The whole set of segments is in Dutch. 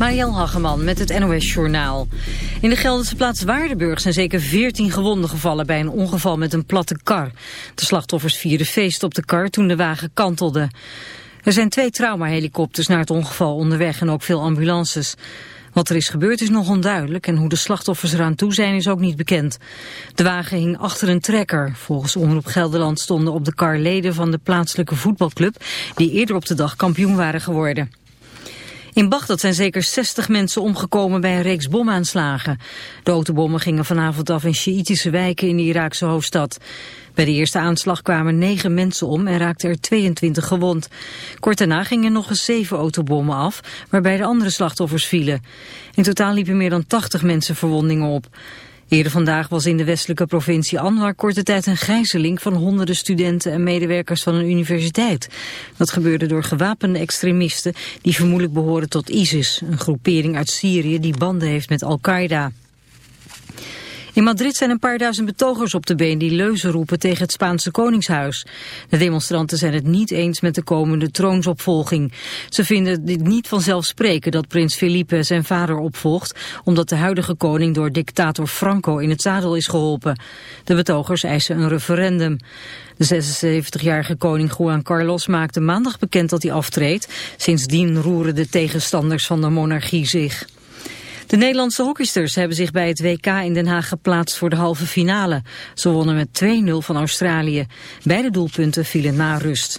Marielle Hageman met het NOS Journaal. In de Gelderse plaats Waardenburg zijn zeker 14 gewonden gevallen bij een ongeval met een platte kar. De slachtoffers vierden feest op de kar toen de wagen kantelde. Er zijn twee traumahelikopters naar het ongeval onderweg en ook veel ambulances. Wat er is gebeurd is nog onduidelijk en hoe de slachtoffers eraan toe zijn is ook niet bekend. De wagen hing achter een trekker. Volgens Omroep Gelderland stonden op de kar leden van de plaatselijke voetbalclub die eerder op de dag kampioen waren geworden. In Bagdad zijn zeker 60 mensen omgekomen bij een reeks bomaanslagen. De autobommen gingen vanavond af in Sjiïtische wijken in de Iraakse hoofdstad. Bij de eerste aanslag kwamen 9 mensen om en raakten er 22 gewond. Kort daarna gingen nog eens 7 autobommen af, waarbij de andere slachtoffers vielen. In totaal liepen meer dan 80 mensen verwondingen op. Eerder vandaag was in de westelijke provincie Anwar korte tijd een gijzeling van honderden studenten en medewerkers van een universiteit. Dat gebeurde door gewapende extremisten die vermoedelijk behoren tot ISIS, een groepering uit Syrië die banden heeft met Al-Qaeda. In Madrid zijn een paar duizend betogers op de been die leuzen roepen tegen het Spaanse koningshuis. De demonstranten zijn het niet eens met de komende troonsopvolging. Ze vinden dit niet vanzelfsprekend dat prins Felipe zijn vader opvolgt, omdat de huidige koning door dictator Franco in het zadel is geholpen. De betogers eisen een referendum. De 76-jarige koning Juan Carlos maakte maandag bekend dat hij aftreedt. Sindsdien roeren de tegenstanders van de monarchie zich. De Nederlandse hockeysters hebben zich bij het WK in Den Haag geplaatst voor de halve finale. Ze wonnen met 2-0 van Australië. Beide doelpunten vielen na rust.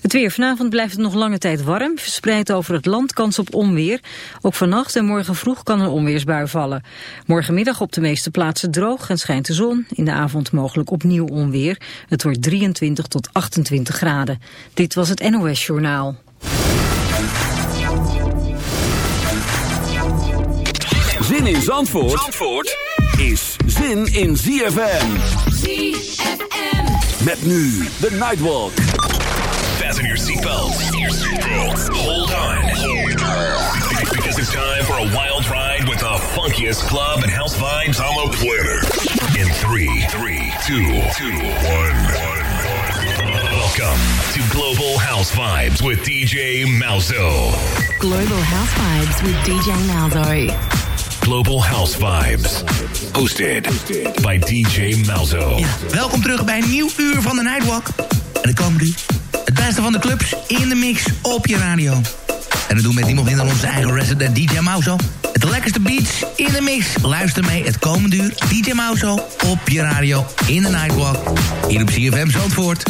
Het weer. Vanavond blijft het nog lange tijd warm. Verspreid over het land kans op onweer. Ook vannacht en morgen vroeg kan een onweersbui vallen. Morgenmiddag op de meeste plaatsen droog en schijnt de zon. In de avond mogelijk opnieuw onweer. Het wordt 23 tot 28 graden. Dit was het NOS Journaal. Zin in Zandvoort, Zandvoort is zin in ZFM. ZFM. Met nu de Nightwalk. Fasten your seatbelts. Hold on. Because it's time for a wild ride with the funkiest club and house vibes on the planet. In three, three, two, two, one, one. Welcome to Global House Vibes with DJ Malzo. Global House Vibes with DJ Malzo. Global House Vibes. Hosted by DJ Malzo. Ja, welkom terug bij een nieuw uur van de Nightwalk. En de komende uur, het beste van de clubs in de mix op je radio. En dat doen we met niemand minder dan onze eigen resident DJ Malzo. Het lekkerste beats in de mix. Luister mee het komende uur. DJ Malzo op je radio in de Nightwalk. Hier op CFM Zandvoort.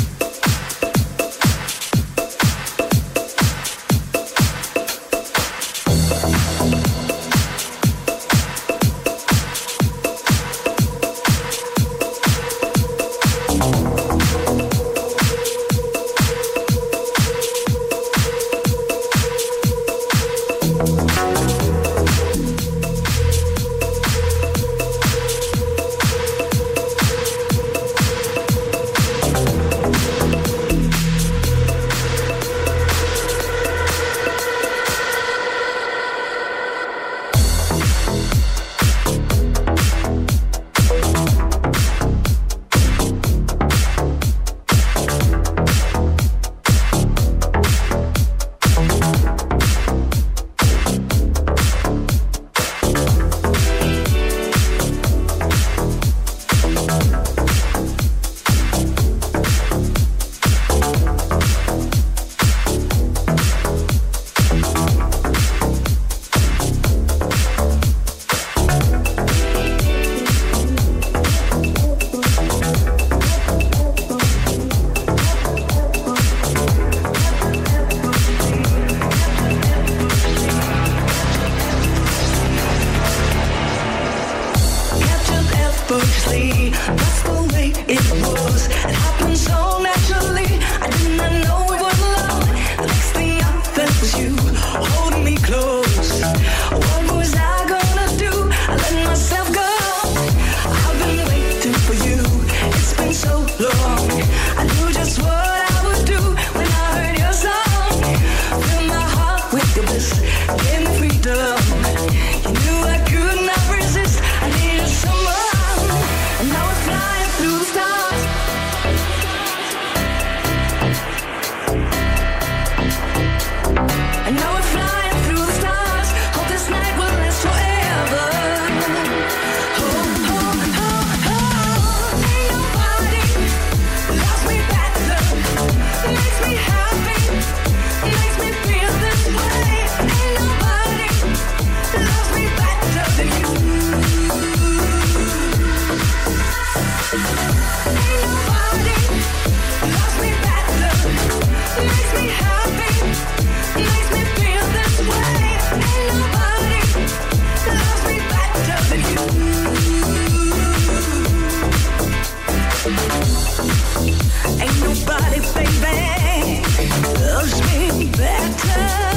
loves me better.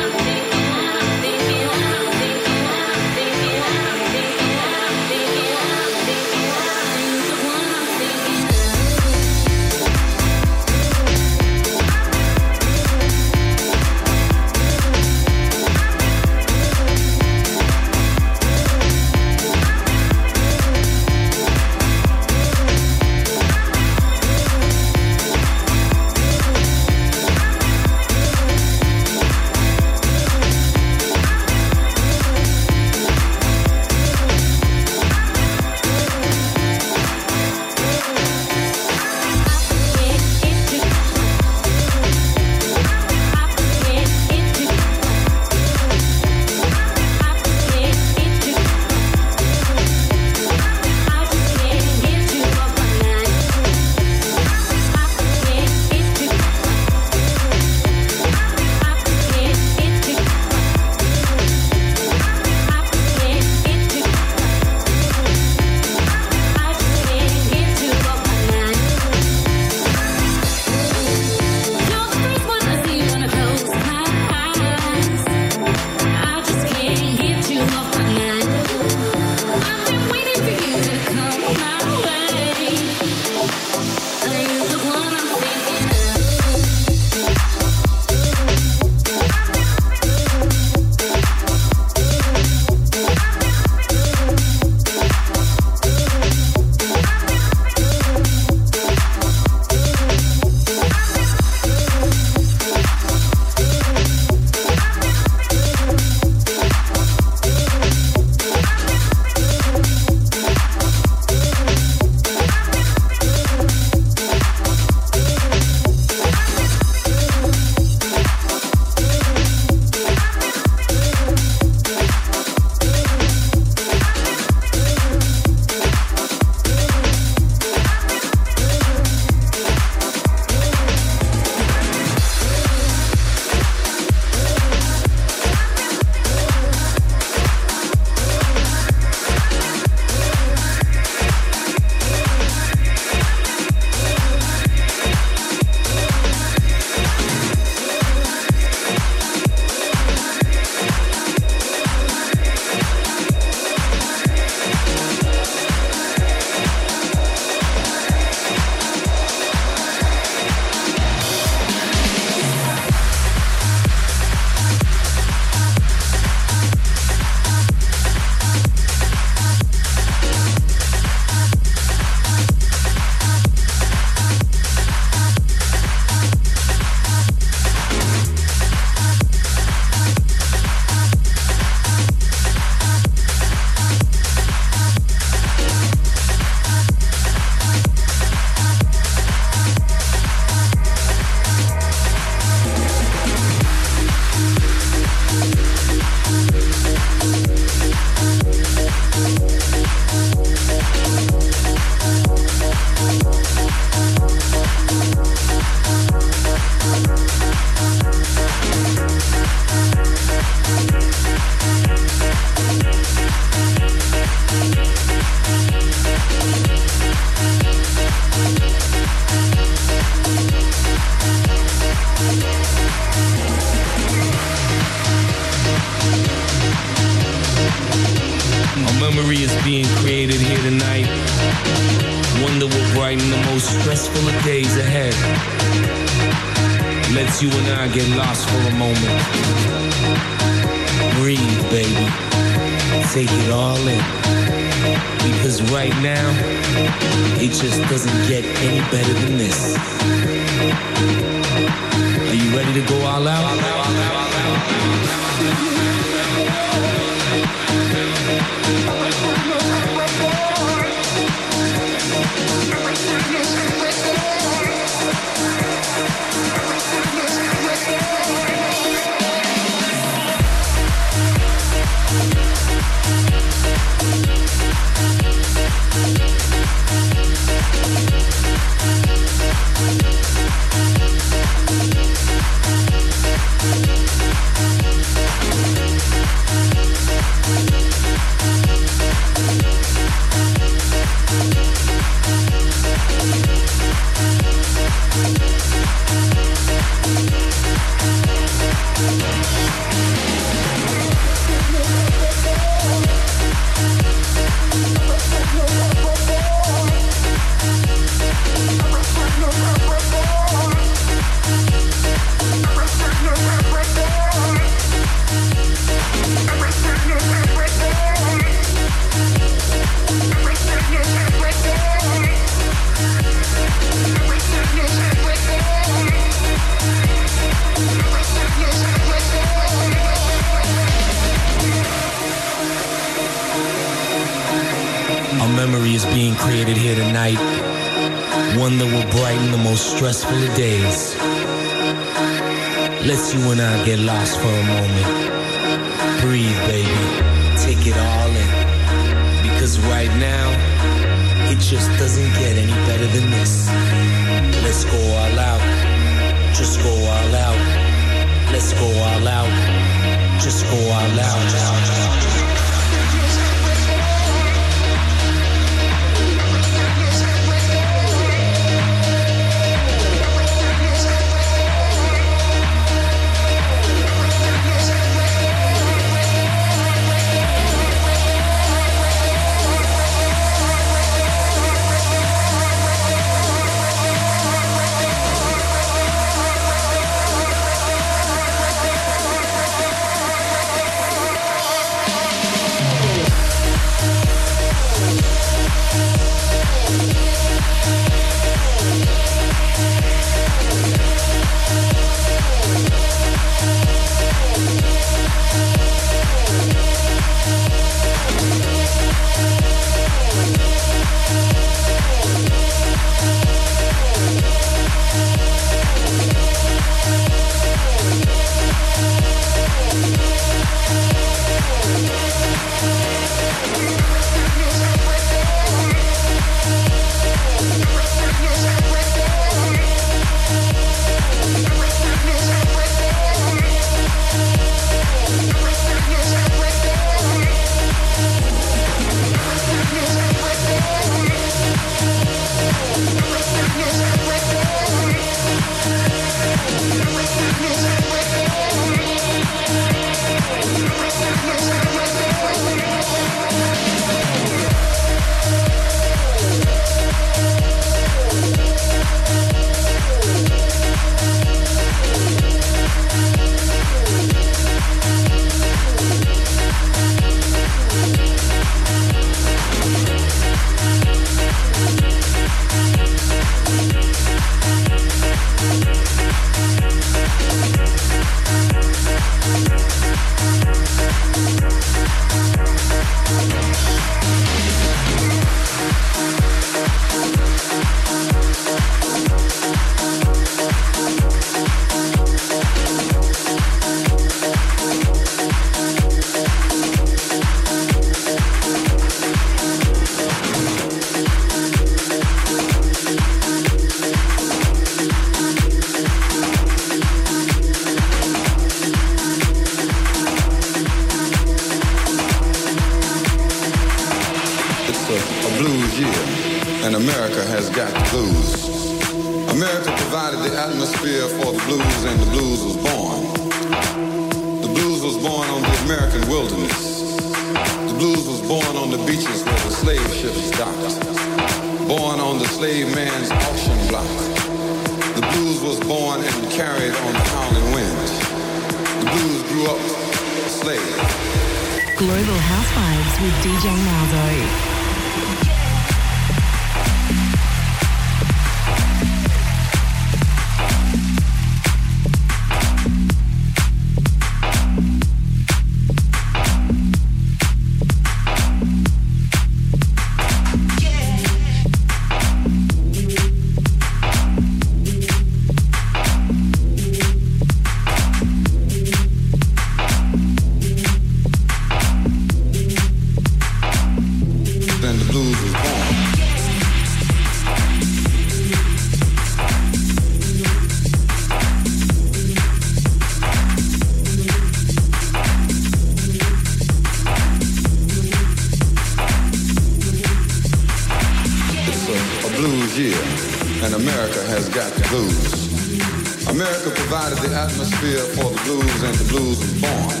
and the blues was born.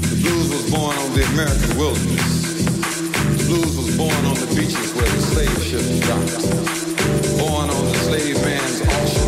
The blues was born on the American wilderness. The blues was born on the beaches where the slave ships docked. Born on the slave man's auction.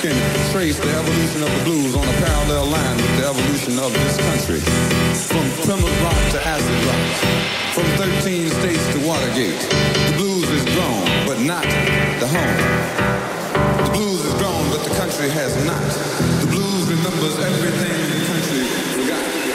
can trace the evolution of the blues on a parallel line with the evolution of this country. From primitive rock to acid rock, from 13 states to Watergate, the blues is grown, but not the home. The blues is grown, but the country has not. The blues remembers everything the country forgot.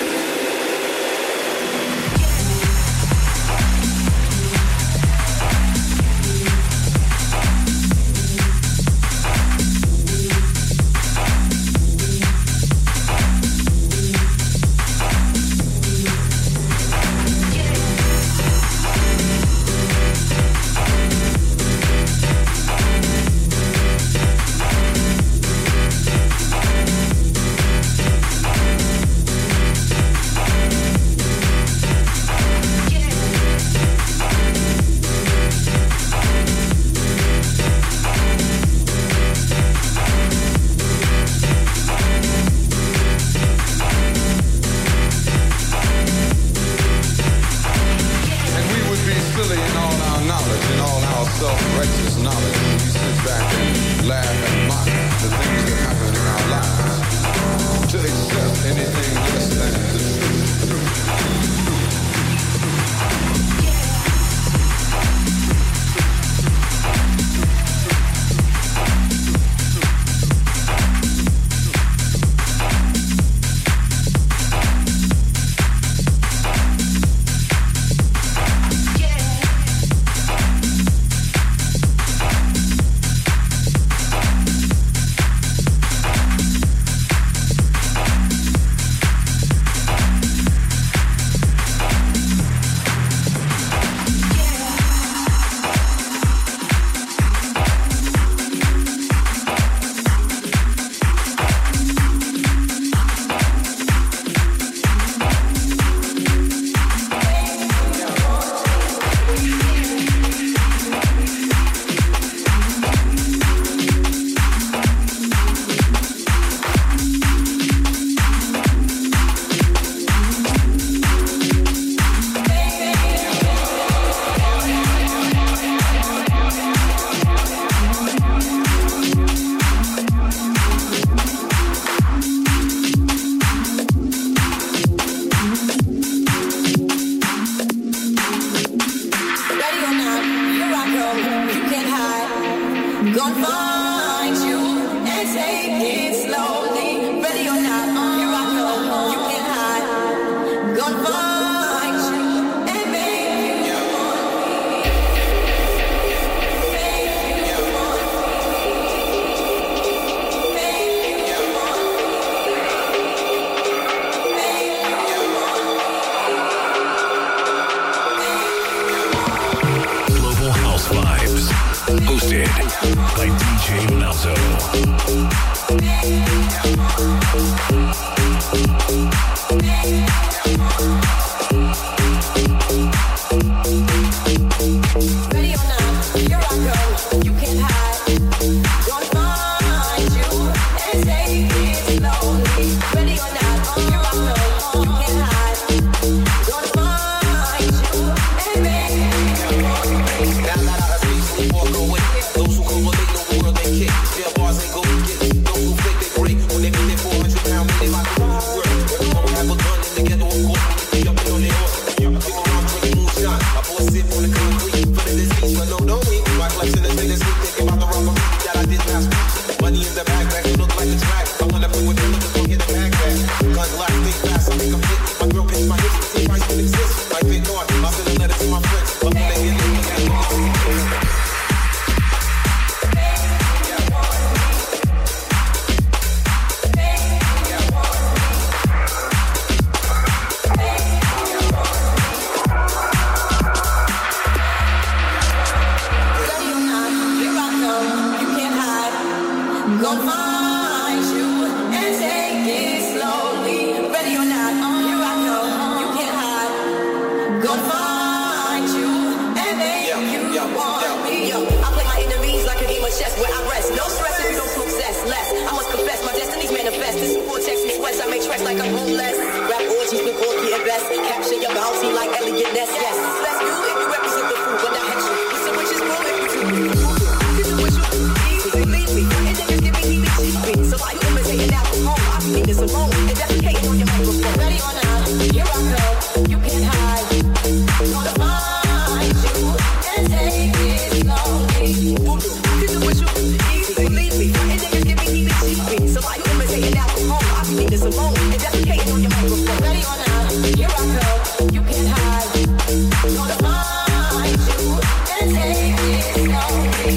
You're away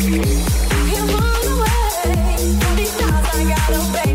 from these stars I got away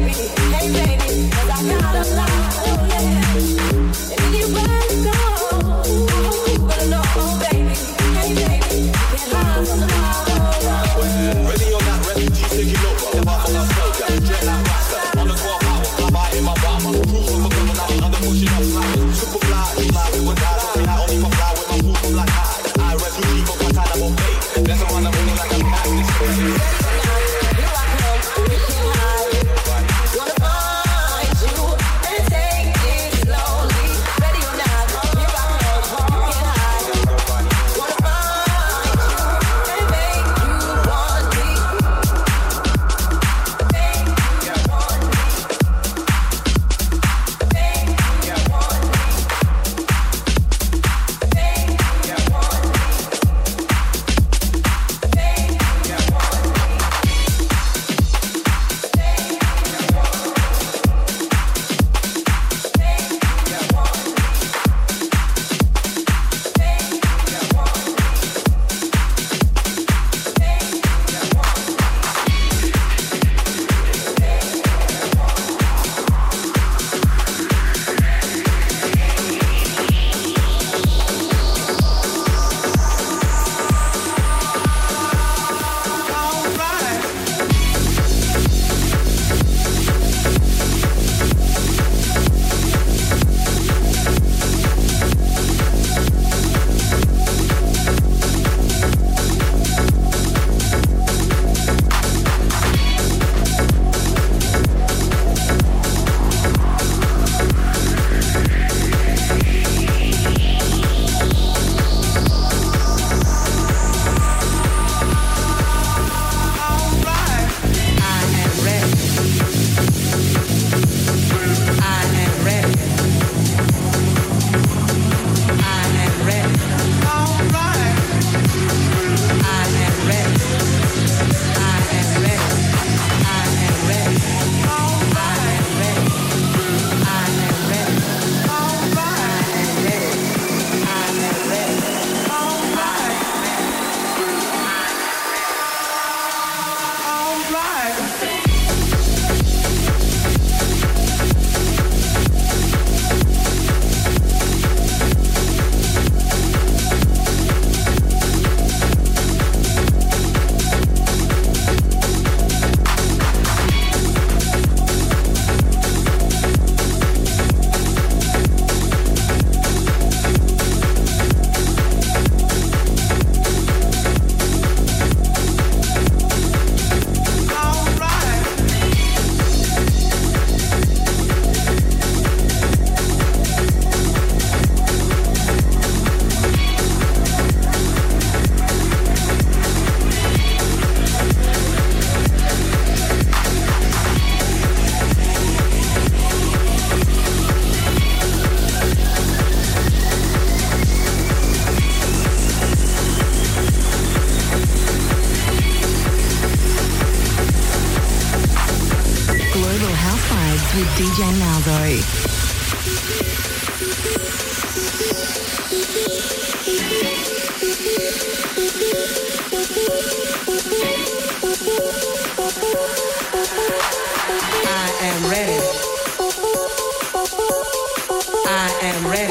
and red.